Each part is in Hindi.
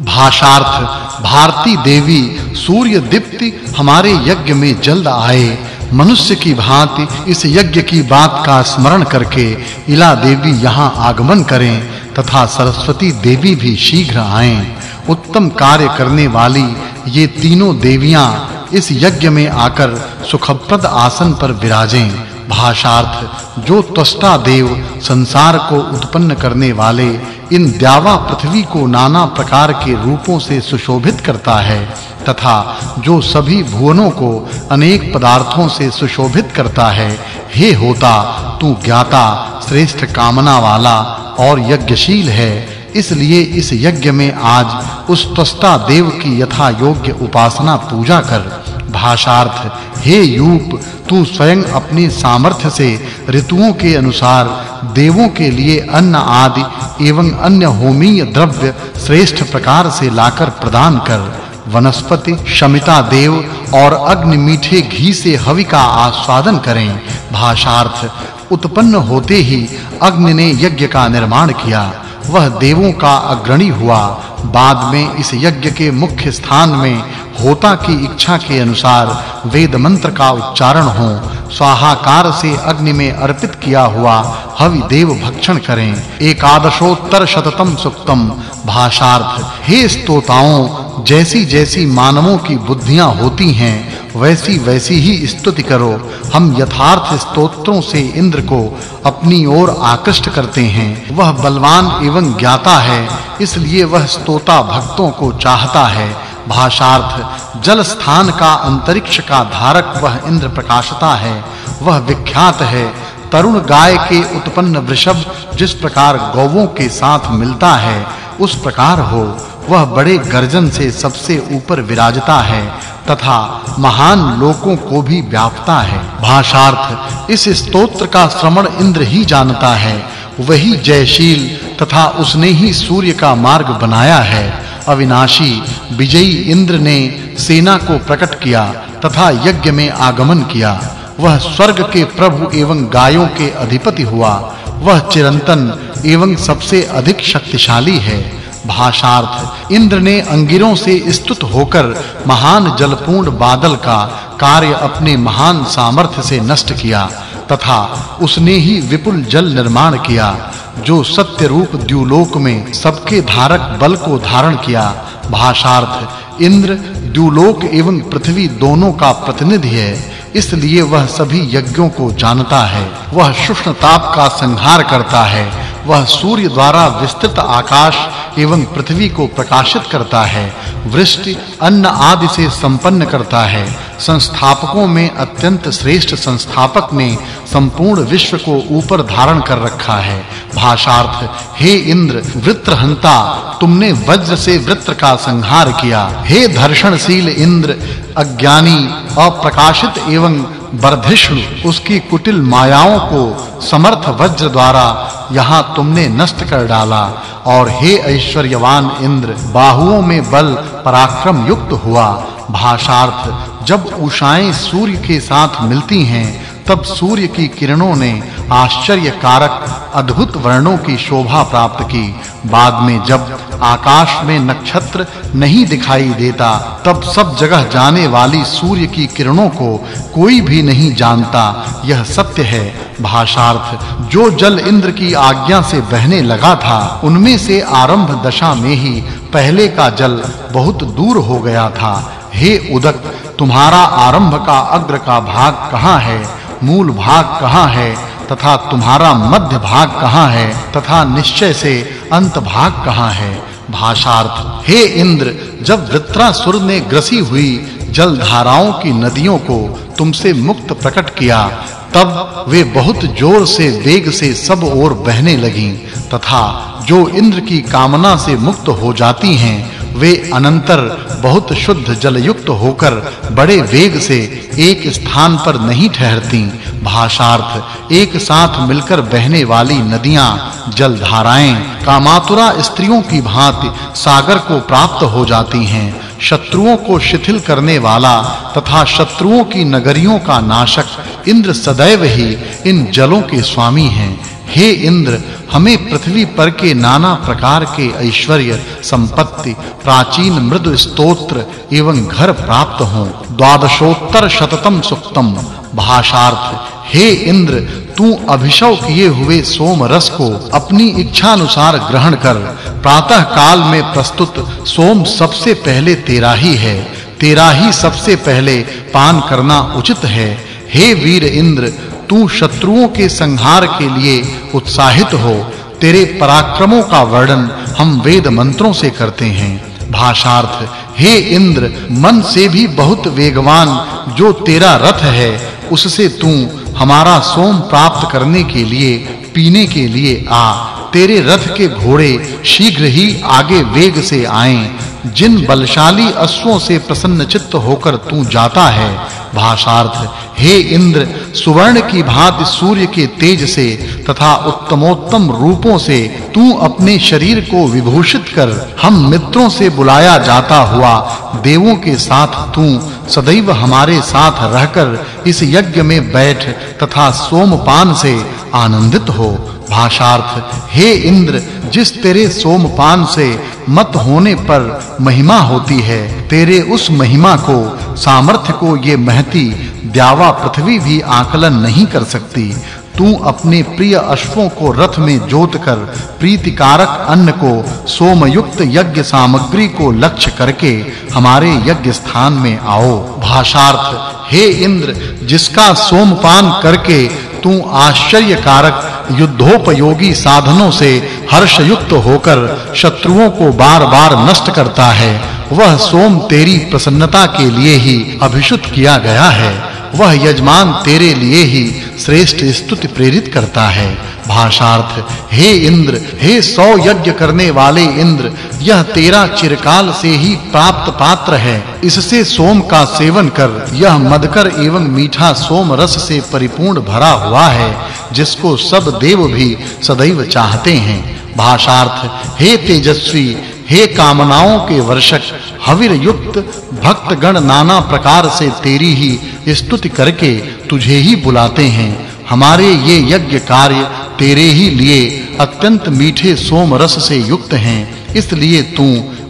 भाषार्थ, भारती देवी, सूर्य दीप्ति हमारे यज्ञ में जल्द आए। मनुष्य की भांति इस यज्ञ की बात का स्मरण करके इला देवी यहाँ आगमन करें तथा सरस्वती देवी भी शीघ्र आएँ। उत्तम कार्य करने वाली ये तीनों देवियाँ इस यज्ञ में आकर सुखप्रद आसन पर विराजें। भाषार्थ, जो त्वष्टा देव संसार को उत्पन्न करने वाले, इन द्यावा पृथ्वी को नाना प्रकार के रूपों से सुशोभित करता है, तथा जो सभी भुवनों को अनेक पदार्थों से सुशोभित करता है, हे होता, तू ज्ञाता, श्रेष्ठ कामना वाला और यज्ञशील है इसलिए इस यज्ञ में आज उस त्वष्टा देव की यथा योग्य उपासना पूजा कर भाषार्थ, हे यूप, तू स्वयं अपने सामर्थ्य से ऋतुओं के अनुसार देवों के लिए अन्न आदि एवं अन्य होमीय द्रव्य श्रेष्ठ प्रकार से लाकर प्रदान कर। वनस्पति, शमिता देव और अग्नि मीठे घी से हवि का आस्वादन करें। भाषार्थ, उत्पन्न होते ही अग्नि ने यज्ञ का निर्माण किया। वह देवों का अग्रणी हुआ बाद में इस यज्ञ के मुख्य स्थान में होता की इच्छा के अनुसार वेद मंत्र का उच्चारण हो, स्वाहाकार से अग्नि में अर्पित किया हुआ हवि देव भक्षण करें। एकादशोत्तर शततम सुक्तम। भाषार्थ, हे स्तोताओं जैसी जैसी मानवों की बुद्धियाँ होती हैं वैसी वैसी ही स्तुति करो। हम यथार्थ स्तोत्रों से इंद्र को अपनी ओर आकृष्ट करते हैं। वह बलवान एवं ज्ञाता है। इसलिए वह स्तोता भक्तों को चाहता है। भाषार्थ जल स्थान का अंतरिक्ष का धारक वह इंद्र प्रकाशता है। वह विख्यात है। तरुण गाय के उत्पन्न वृषभ जिस प्रकार गौवों के साथ मिलता है, उस प्रकार हो। वह बड़े गर्जन से सबसे ऊपर विराजता है तथा महान लोकों को भी व्यापता है। भाषार्थ, इस स्तोत्र का श्रवण इंद्र ही जानता है। वही जयशील तथा उसने ही सूर्य का मार्ग बनाया है। अविनाशी विजयी इंद्र ने सेना को प्रकट किया तथा यज्ञ में आगमन किया। वह स्वर्ग के प्रभु एवं गायों के अधिपति हुआ। वह चिरंतन एवं सबसे अधिक शक्तिशाली है। भाषार्थ इंद्र ने अंगिरों से स्तुत होकर महान जलपूर्ण बादल का कार्य अपने महान सामर्थ्य से नष्ट किया। तथा उसने ही विपुल जल निर्माण किया, जो सत्य रूप द्युलोक में सबके धारक बल को धारण किया। भाषार्थ, इंद्र, द्युलोक एवं पृथ्वी दोनों का प्रतिनिधि है, इसलिए वह सभी यज्ञों को जानता है। वह शुष्ण ताप का संहार करता है, वह सूर्य द्वारा विस्तृत आकाश एवं पृथ्वी को प्रकाशित करता है, वृष्टि, अन्न आदि से संपन्न करता है। संस्थापकों में अत्यंत श्रेष्ठ संस्थापक ने संपूर्ण विश्व को ऊपर धारण कर रखा है। भाषार्थ, हे इंद्र, वृत्रहंता, तुमने वज्र से वृत्र का संहार किया। हे धर्षणशील इंद्र, अज्ञानी, अप्रकाशित एवं वर्धिष्णु उसकी कुटिल मायाओं को समर्थ वज्र द्वारा यहाँ तुमने नष्ट कर डाला। और हे ऐश्वर्यवान इंद्र, बाहुओं में बल पराक्रम युक्त हुआ। भाषार्थ, जब उषाएँ सूर्य के साथ मिलती हैं तब सूर्य की किरणों ने आश्चर्य कारक अद्भुत वर्णों की शोभा प्राप्त की। बाद में जब आकाश में नक्षत्र नहीं दिखाई देता, तब सब जगह जाने वाली सूर्य की किरणों को कोई भी नहीं जानता। यह सत्य है, भाषार्थ। जो जल इंद्र की आज्ञा से बहने लगा था, उनमें से आरंभ दशा में ही पहले का जल बहुत दूर हो गया था। हे उदक, तुम्हारा आरंभ का अग्र का भाग कहाँ है? मूल भाग कहाँ है, तथा तुम्हारा मध्य भाग कहाँ है, तथा निश्चय से अंत भाग कहाँ है? भाषार्थ, हे इंद्र, जब वृत्रासुर ने ग्रसी हुई जल धाराओं की नदियों को तुमसे मुक्त प्रकट किया, तब वे बहुत ज़ोर से वेग से सब ओर बहने लगीं, तथा जो इंद्र की कामना से मुक्त हो जाती हैं, वे अनंतर बहुत शुद्ध जल युक्त होकर बड़े वेग से एक स्थान पर नहीं ठहरती। भाषार्थ, एक साथ मिलकर बहने वाली नदियाँ जल धाराएँ कामातुरा स्त्रियों की भांति सागर को प्राप्त हो जाती हैं। शत्रुओं को शिथिल करने वाला तथा शत्रुओं की नगरियों का नाशक इंद्र सदैव ही इन जलों के स्वामी हैं। हे इंद्र, हमें पृथ्वी पर के नाना प्रकार के ऐश्वर्य, संपत्ति, प्राचीन मृदु स्तोत्र एवं घर प्राप्त हों। द्वादशोत्तर शततम सुक्तम। भाषार्थ, हे इंद्र, तू अभिषव किए हुए सोम रस को अपनी इच्छा अनुसार ग्रहण कर। प्रातः काल में प्रस्तुत सोम सबसे पहले तेरा ही है। तेरा ही सबसे पहले पान करना उचित है। हे वीर इंद्र तू शत्रुओं के संहार के लिए उत्साहित हो, तेरे पराक्रमों का वर्णन हम वेद मंत्रों से करते हैं। भाषार्थ, हे इंद्र, मन से भी बहुत वेगवान जो तेरा रथ है, उससे तू हमारा सोम प्राप्त करने के लिए, पीने के लिए आ। तेरे रथ के घोड़े शीघ्र ही आगे वेग से आएँ। जिन बलशाली अश्वों से प्रसन्न चित्त होकर तू जाता है भाषार्थ। हे इंद्र, सुवर्ण की भांति सूर्य के तेज से तथा उत्तमोत्तम रूपों से तू अपने शरीर को विभूषित कर हम मित्रों से बुलाया जाता हुआ देवों के साथ तू सदैव हमारे साथ रहकर इस यज्ञ में बैठ तथा सोमपान से आनंदित हो। भाषार्थ, हे इंद्र जिस तेरे सोमपान से मत होने पर महिमा होती है, तेरे उस महिमा को, सामर्थ्य को ये महती द्यावा पृथ्वी भी आकलन नहीं कर सकती। तू अपने प्रिय अश्वों को रथ में जोत कर, प्रीतिकारक अन्न को, सोमयुक्त यज्ञ सामग्री को लक्ष्य करके हमारे यज्ञ स्थान में आओ। भाषार्थ, हे इंद्र, जिसका सोमपान करके तू आश्चर्यकारक युद्धोपयोगी साधनों से हर्षयुक्त होकर शत्रुओं को बार-बार नष्ट करता है। वह सोम तेरी प्रसन्नता के लिए ही अभिषुत किया गया है। वह यजमान तेरे लिए ही श्रेष्ठ स्तुति प्रेरित करता है। भाषार्थ, हे इंद्र, हे सौ यज्ञ करने वाले इंद्र, यह तेरा चिरकाल से ही प्राप्त पात्र है। इससे सोम का सेवन कर, यह मदकर एवं मीठा सोम रस से परिपूर्ण भरा हुआ है, जिसको सब देव भी सदैव चाहते हैं। भाषार्थ, हे तेजस्वी, हे कामनाओं के वर्षक, हविर युक्त, भक्तगण नाना प्रकार से तेरी ही स्तुति करके तुझे ही बुलाते हैं। हमारे ये यज्ञ कार्य तेरे ही लिए अत्यंत मीठे सोम रस से युक्त हैं, इसलिए तू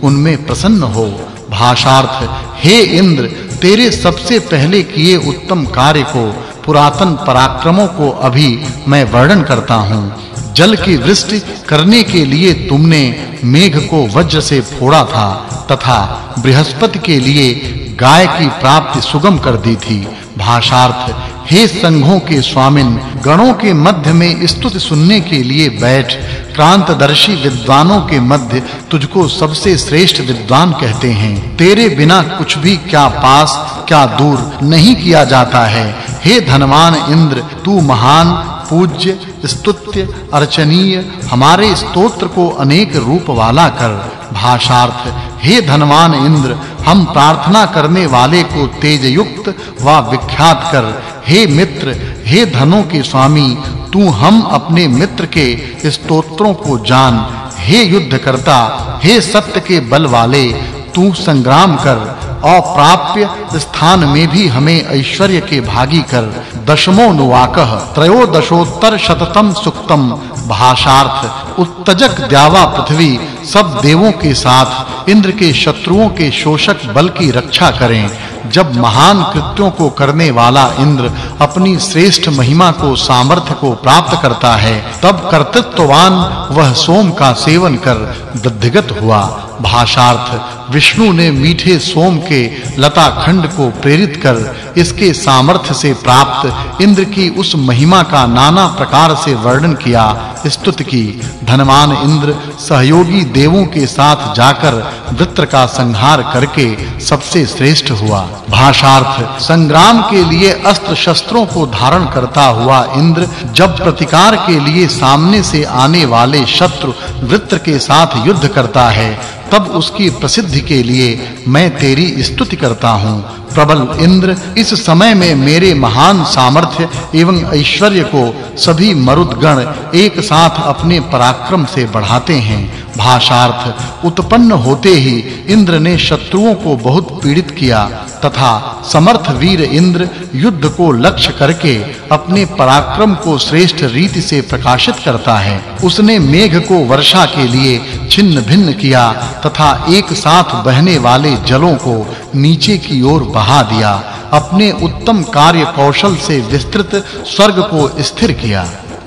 उनमें प्रसन्न हो। भाषार्थ, हे इंद्र, तेरे सबसे पहले किए उत्तम कार्य को, पुरातन पराक्रमों को अभी मैं वर्णन करता हूँ। जल की वृष्टि करने के लिए तुमने मेघ को वज्र से फोड़ा था, तथा बृहस्पति के लिए गाय की प्राप्ति सुगम कर दी थी। भाषार्थ हे संघों के स्वामिन, गणों के मध्य में स्तुति सुनने के लिए बैठ। क्रांतदर्शी विद्वानों के मध्य तुझको सबसे श्रेष्ठ विद्वान कहते हैं। तेरे बिना कुछ भी क्या पास, क्या दूर नहीं किया जाता है। हे धनवान इंद्र, तू महान, पूज्य, स्तुत्य, अर्चनीय, हमारे स्तोत्र को अनेक रूप वाला कर। भाषार्थ, हे धनवान इंद्र, हम प्रार्थना करने वाले को तेज युक्त व विख्यात कर। हे मित्र, हे धनों के स्वामी, तू हम अपने मित्र के स्तोत्रों को जान। हे युद्ध करता हे सत्य के बल वाले, तू संग्राम कर, अप्राप्य स्थान में भी हमें ऐश्वर्य के भागी कर। दशमो नुवाकह, त्रयोदशोत्तर शततम सुक्तम, भाषार्थ, उत्तजक द्यावा पृथ्वी, सब देवों के साथ, इंद्र के शत्रुओं के शोषक बल की रक्षा करें। जब महान कृत्यों को करने वाला इंद्र अपनी श्रेष्ठ महिमा को, सामर्थ्य को प्राप्त करता है, तब कर्तृत्ववान वह सोम का सेवन कर दद्धगत हुआ। भाषार्थ, विष्णु ने मीठे सोम के लता खंड को प्रेरित कर इसके सामर्थ्य से प्राप्त इंद्र की उस महिमा का नाना प्रकार से वर्णन किया, स्तुति की। धनवान इंद्र सहयोगी देवों के साथ जाकर वृत्र का संहार करके सबसे श्रेष्ठ हुआ। भाषार्थ, संग्राम के लिए अस्त्र शस्त्रों को धारण करता हुआ इंद्र, जब प्रतिकार के लिए सामने से आने वाले शत्रु वृत्र के साथ युद्ध करता है, तब उसकी प्रसिद्धि के लिए मैं तेरी स्तुति करता हूँ। प्रबल इंद्र, इस समय में मेरे महान सामर्थ्य एवं ऐश्वर्य को सभी मरुदगण एक साथ अपने पराक्रम से बढ़ाते हैं। भाषार्थ, उत्पन्न होते ही इंद्र ने शत्रुओं को बहुत पीड़ित किया, तथा समर्थ वीर इंद्र युद्ध को लक्ष्य करके अपने पराक्रम को श्रेष्ठ रीति से प्रकाशित करता है। उसने मेघ को वर्षा के लिए छिन्न-भिन्न किया तथा एक साथ बहने वाले जलों को नीचे की ओर बहा दिया, अपने उत्तम कार्य कौशल से विस्तृत स्वर्ग को स्थिर किया।